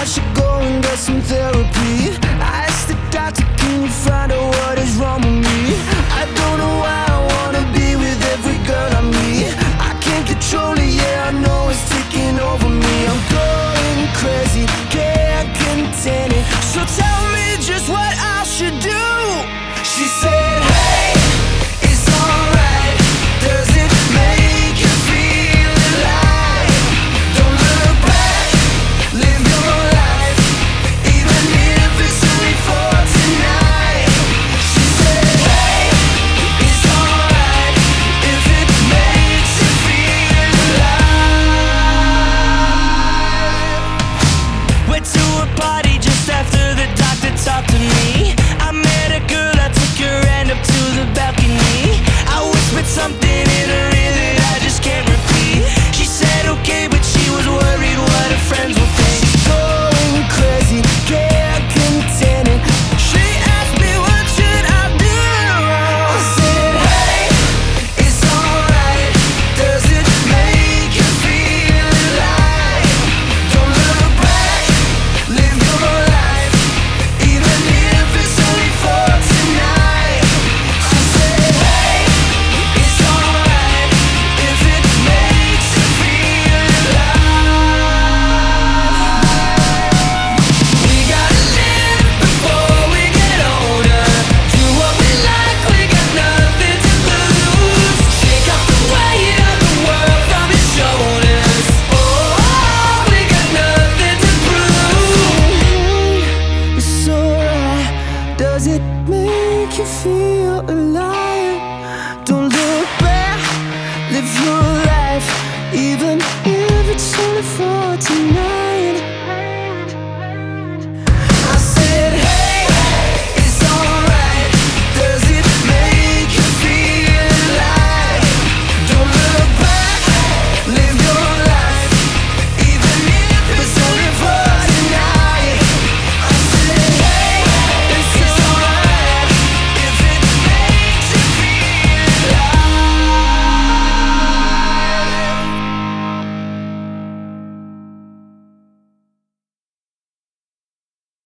I should go and get some therapy. body just after the doctor talked to me. Does it make you feel alive? Don't look back, live your life, even if it's only for tonight.